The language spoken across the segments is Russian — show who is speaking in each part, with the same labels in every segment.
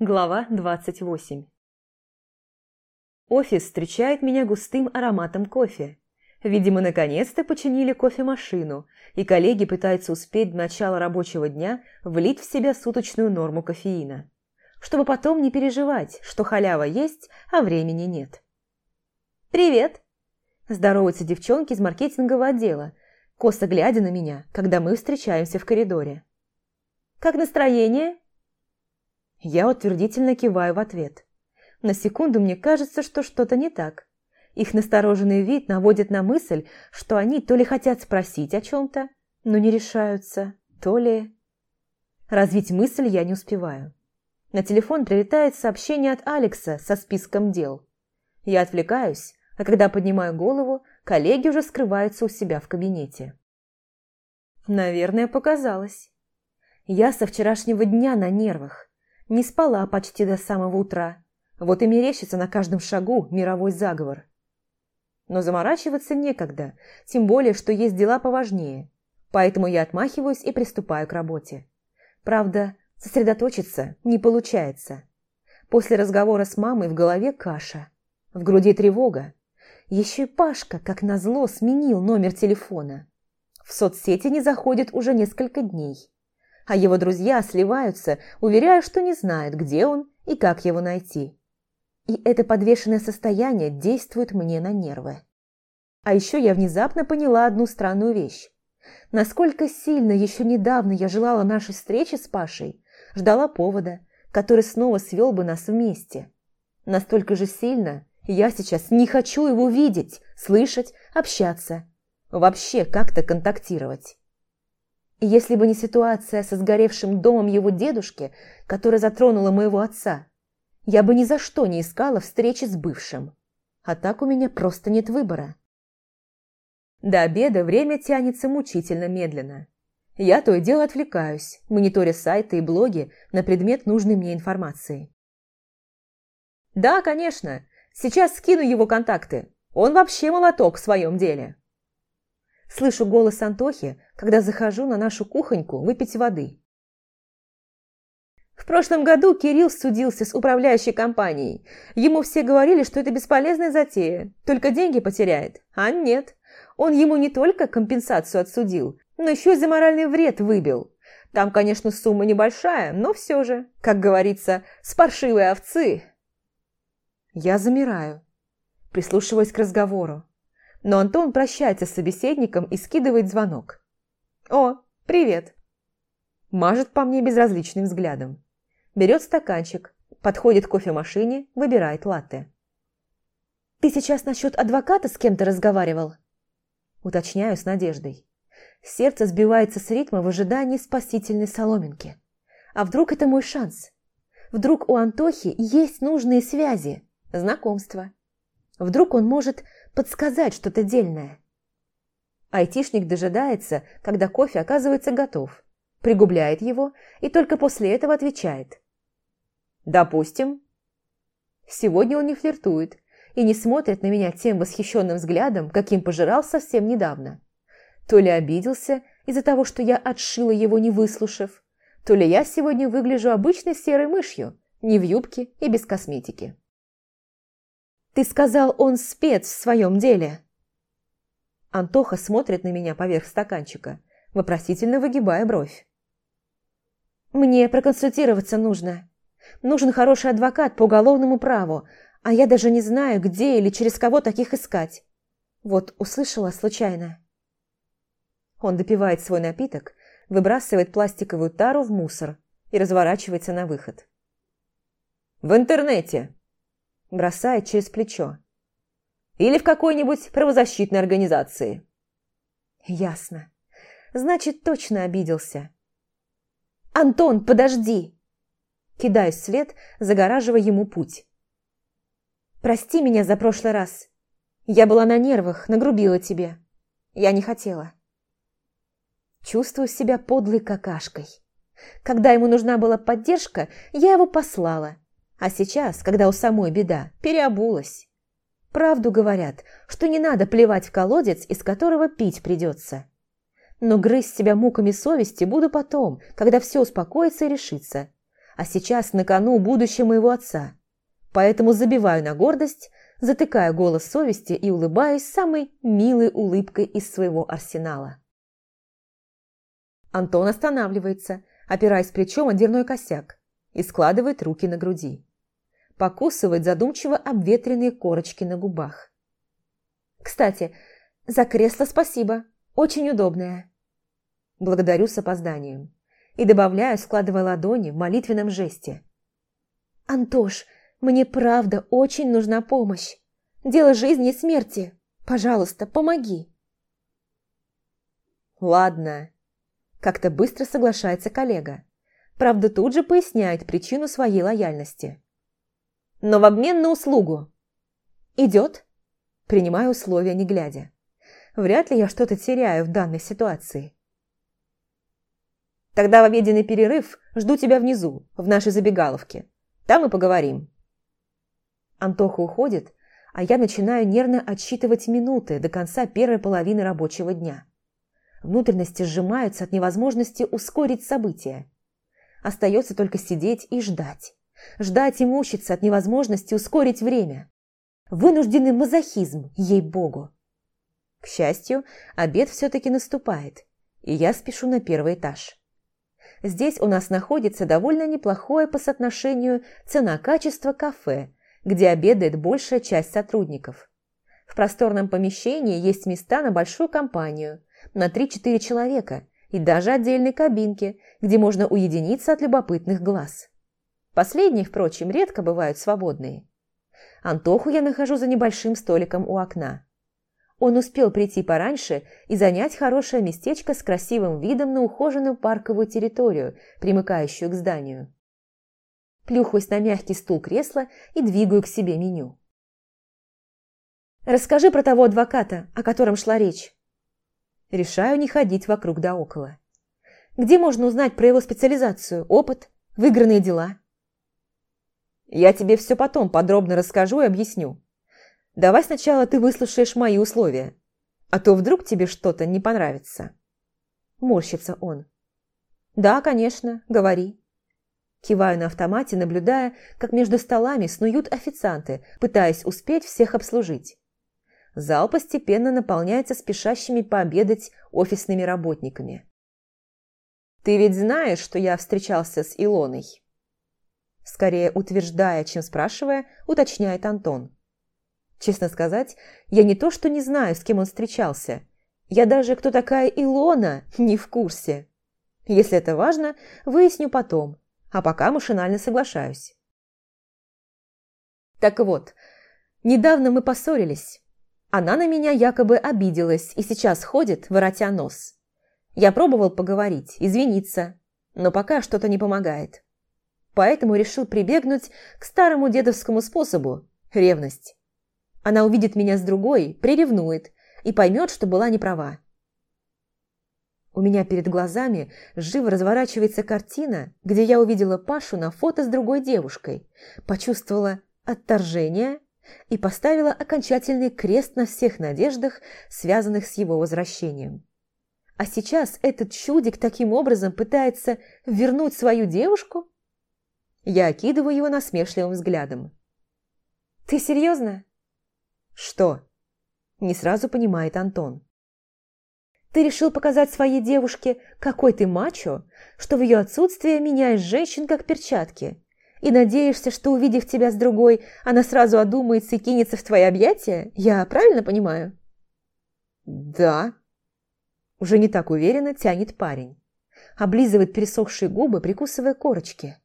Speaker 1: Глава 28 Офис встречает меня густым ароматом кофе. Видимо, наконец-то починили кофемашину, и коллеги пытаются успеть до начала рабочего дня влить в себя суточную норму кофеина, чтобы потом не переживать, что халява есть, а времени нет. «Привет!» – здороваются девчонки из маркетингового отдела, косо глядя на меня, когда мы встречаемся в коридоре. «Как настроение?» Я утвердительно киваю в ответ. На секунду мне кажется, что что-то не так. Их настороженный вид наводит на мысль, что они то ли хотят спросить о чем-то, но не решаются, то ли... Развить мысль я не успеваю. На телефон прилетает сообщение от Алекса со списком дел. Я отвлекаюсь, а когда поднимаю голову, коллеги уже скрываются у себя в кабинете. Наверное, показалось. Я со вчерашнего дня на нервах. Не спала почти до самого утра. Вот и мерещится на каждом шагу мировой заговор. Но заморачиваться некогда, тем более, что есть дела поважнее. Поэтому я отмахиваюсь и приступаю к работе. Правда, сосредоточиться не получается. После разговора с мамой в голове каша. В груди тревога. Еще и Пашка, как назло, сменил номер телефона. В соцсети не заходит уже несколько дней а его друзья сливаются, уверяя, что не знают, где он и как его найти. И это подвешенное состояние действует мне на нервы. А еще я внезапно поняла одну странную вещь. Насколько сильно еще недавно я желала нашей встречи с Пашей, ждала повода, который снова свел бы нас вместе. Настолько же сильно я сейчас не хочу его видеть, слышать, общаться, вообще как-то контактировать. Если бы не ситуация со сгоревшим домом его дедушки, которая затронула моего отца, я бы ни за что не искала встречи с бывшим. А так у меня просто нет выбора. До обеда время тянется мучительно медленно. Я то и дело отвлекаюсь, мониторя сайты и блоги на предмет нужной мне информации. «Да, конечно. Сейчас скину его контакты. Он вообще молоток в своем деле». Слышу голос Антохи, когда захожу на нашу кухоньку выпить воды. В прошлом году Кирилл судился с управляющей компанией. Ему все говорили, что это бесполезная затея, только деньги потеряет. А нет. Он ему не только компенсацию отсудил, но еще и за моральный вред выбил. Там, конечно, сумма небольшая, но все же, как говорится, с овцы. Я замираю, прислушиваясь к разговору но Антон прощается с собеседником и скидывает звонок. «О, привет!» Мажет по мне безразличным взглядом. Берет стаканчик, подходит к кофемашине, выбирает латте. «Ты сейчас насчет адвоката с кем-то разговаривал?» Уточняю с надеждой. Сердце сбивается с ритма в ожидании спасительной соломинки. А вдруг это мой шанс? Вдруг у Антохи есть нужные связи, знакомства? Вдруг он может подсказать что-то дельное. Айтишник дожидается, когда кофе оказывается готов, пригубляет его и только после этого отвечает. «Допустим». Сегодня он не флиртует и не смотрит на меня тем восхищенным взглядом, каким пожирал совсем недавно. То ли обиделся из-за того, что я отшила его, не выслушав, то ли я сегодня выгляжу обычной серой мышью, не в юбке и без косметики. Ты сказал, он спец в своем деле. Антоха смотрит на меня поверх стаканчика, вопросительно выгибая бровь. Мне проконсультироваться нужно. Нужен хороший адвокат по уголовному праву, а я даже не знаю, где или через кого таких искать. Вот услышала случайно. Он допивает свой напиток, выбрасывает пластиковую тару в мусор и разворачивается на выход. «В интернете!» бросает через плечо. Или в какой-нибудь правозащитной организации. Ясно. Значит, точно обиделся. «Антон, подожди!» Кидаю свет, загораживая ему путь. «Прости меня за прошлый раз. Я была на нервах, нагрубила тебе. Я не хотела». Чувствую себя подлой какашкой. Когда ему нужна была поддержка, я его послала – а сейчас, когда у самой беда, переобулась. Правду говорят, что не надо плевать в колодец, из которого пить придется. Но грызть себя муками совести буду потом, когда все успокоится и решится. А сейчас на кону будущее моего отца. Поэтому забиваю на гордость, затыкаю голос совести и улыбаюсь самой милой улыбкой из своего арсенала. Антон останавливается, опираясь плечом о дверной косяк, и складывает руки на груди. Покусывает задумчиво обветренные корочки на губах. «Кстати, за кресло спасибо, очень удобное». Благодарю с опозданием и добавляю, складывая ладони в молитвенном жесте. «Антош, мне правда очень нужна помощь. Дело жизни и смерти. Пожалуйста, помоги».
Speaker 2: «Ладно», – как-то быстро соглашается коллега. Правда, тут же поясняет причину своей лояльности. «Но в обмен на услугу». «Идет?» Принимаю условия, не глядя. Вряд ли я что-то теряю в данной ситуации. Тогда в обеденный перерыв жду тебя внизу, в нашей забегаловке. Там и поговорим. Антоха уходит, а я начинаю нервно отсчитывать минуты до конца первой половины рабочего дня. Внутренности сжимаются от невозможности ускорить события. Остается только сидеть и ждать. Ждать и мучиться от невозможности ускорить время. Вынужденный мазохизм, ей-богу. К счастью, обед все-таки наступает, и я спешу на первый этаж. Здесь у нас находится довольно неплохое по соотношению цена-качество кафе, где обедает большая часть сотрудников. В просторном помещении есть места на большую компанию, на 3-4 человека и даже отдельные кабинки, где можно уединиться от любопытных глаз. Последние, впрочем, редко бывают свободные. Антоху я нахожу за небольшим столиком у окна. Он успел прийти пораньше и занять хорошее местечко с красивым видом на ухоженную парковую территорию, примыкающую к зданию. Плюхаюсь на мягкий стул кресла и двигаю к себе меню. «Расскажи про того адвоката, о котором шла речь». Решаю не ходить вокруг да около. Где можно узнать про его специализацию, опыт, выигранные дела? Я тебе все потом подробно расскажу и объясню. Давай сначала ты выслушаешь мои условия, а то вдруг тебе что-то не понравится. Морщится он. Да, конечно, говори. Киваю на автомате, наблюдая, как между столами снуют официанты, пытаясь успеть всех обслужить. Зал постепенно наполняется спешащими пообедать офисными работниками. «Ты ведь знаешь, что я встречался с Илоной?» Скорее утверждая, чем спрашивая, уточняет Антон. Честно сказать, я не то что не знаю, с кем он встречался. Я даже, кто такая Илона, не в курсе. Если это важно, выясню потом, а пока машинально соглашаюсь. Так вот, недавно мы поссорились. Она на меня якобы обиделась и сейчас ходит, воротя нос. Я пробовал поговорить, извиниться, но пока что-то не помогает. Поэтому решил прибегнуть к старому дедовскому способу – ревность. Она увидит меня с другой, приревнует и поймет, что была неправа. У меня перед глазами живо разворачивается картина, где я увидела Пашу на фото с другой девушкой, почувствовала отторжение и поставила окончательный крест на всех надеждах, связанных с его возвращением. А сейчас этот чудик таким образом пытается вернуть свою девушку? Я окидываю его насмешливым взглядом. «Ты серьезно?» «Что?» – не сразу понимает Антон. «Ты решил показать своей девушке, какой ты мачо, что в ее отсутствие меняешь женщин как перчатки, и надеешься, что, увидев тебя с другой, она сразу одумается и кинется в твои объятия? Я правильно понимаю?» «Да», – уже не так уверенно тянет парень. Облизывает пересохшие губы, прикусывая корочки.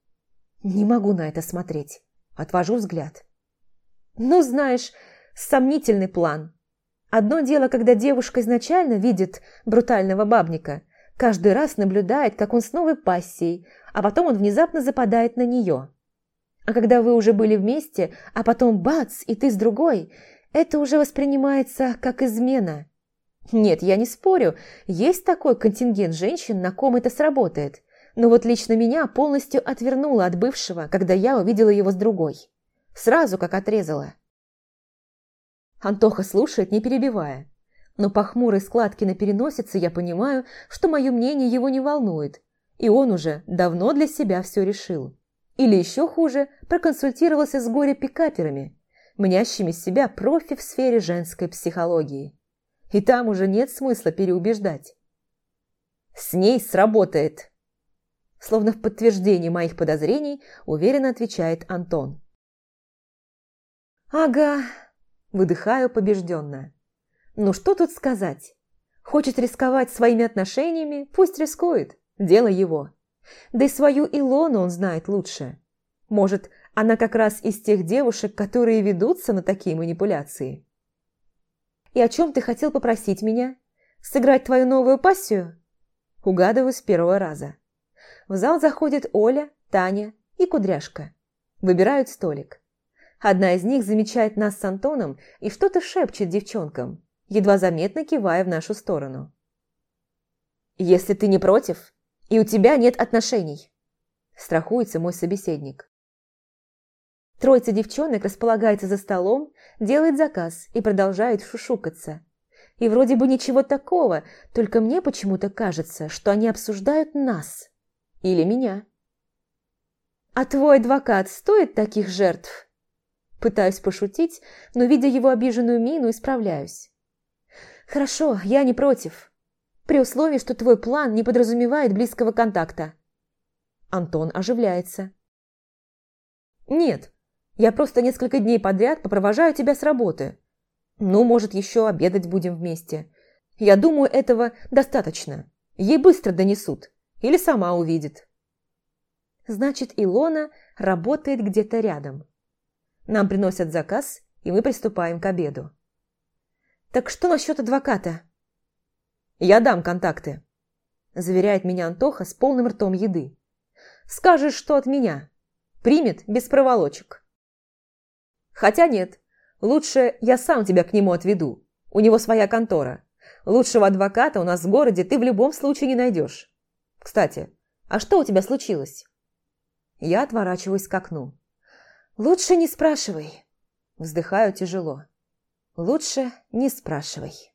Speaker 2: «Не могу на это смотреть. Отвожу взгляд». «Ну, знаешь, сомнительный план. Одно дело, когда девушка изначально видит брутального бабника, каждый раз наблюдает, как он с новой пассией, а потом он внезапно западает на нее. А когда вы уже были вместе, а потом бац, и ты с другой, это уже воспринимается как измена. Нет, я не спорю, есть такой контингент женщин, на ком это сработает. Но вот лично меня полностью отвернуло от бывшего, когда я увидела его с другой. Сразу как отрезала. Антоха слушает, не перебивая. Но по хмурой складке на переносице я понимаю, что мое мнение его не волнует, и он уже давно для себя все решил.
Speaker 1: Или еще хуже, проконсультировался с горе-пикаперами, мнящими себя профи в сфере женской психологии. И там уже нет смысла переубеждать. С ней сработает. Словно в подтверждение моих подозрений, уверенно отвечает Антон. Ага, выдыхаю побежденно. Ну что тут сказать? Хочет рисковать своими отношениями, пусть рискует, дело его. Да и свою Илону он знает лучше. Может, она как раз из тех девушек, которые ведутся на такие манипуляции. «И о чем ты хотел попросить меня? Сыграть твою новую пассию?» Угадываю с первого раза. В зал заходят Оля, Таня и Кудряшка. Выбирают столик. Одна из них замечает нас с Антоном и что-то шепчет девчонкам, едва заметно кивая в нашу сторону. «Если ты не против, и у тебя нет отношений», – страхуется мой собеседник. Троица девчонок располагается за столом, делает заказ и продолжает шушукаться. И вроде бы ничего такого, только мне почему-то кажется, что они обсуждают нас. Или меня. «А твой адвокат стоит таких жертв?» Пытаюсь пошутить, но, видя его обиженную мину, исправляюсь. «Хорошо, я не против. При условии, что твой план не подразумевает близкого контакта». Антон оживляется. «Нет, я просто несколько дней подряд попровожаю тебя с работы. Ну, может, еще обедать будем вместе. Я думаю, этого достаточно. Ей быстро донесут. Или сама увидит». Значит, Илона работает где-то рядом. Нам приносят заказ, и мы приступаем к обеду. «Так что насчет адвоката?» «Я дам контакты», – заверяет меня Антоха с полным ртом еды. «Скажешь, что от меня. Примет без проволочек». «Хотя нет, лучше я сам тебя к нему отведу. У него своя контора. Лучшего адвоката у нас в городе ты в любом случае не найдешь. Кстати, а что у тебя случилось?» Я отворачиваюсь к окну. «Лучше не спрашивай». Вздыхаю тяжело. «Лучше не спрашивай».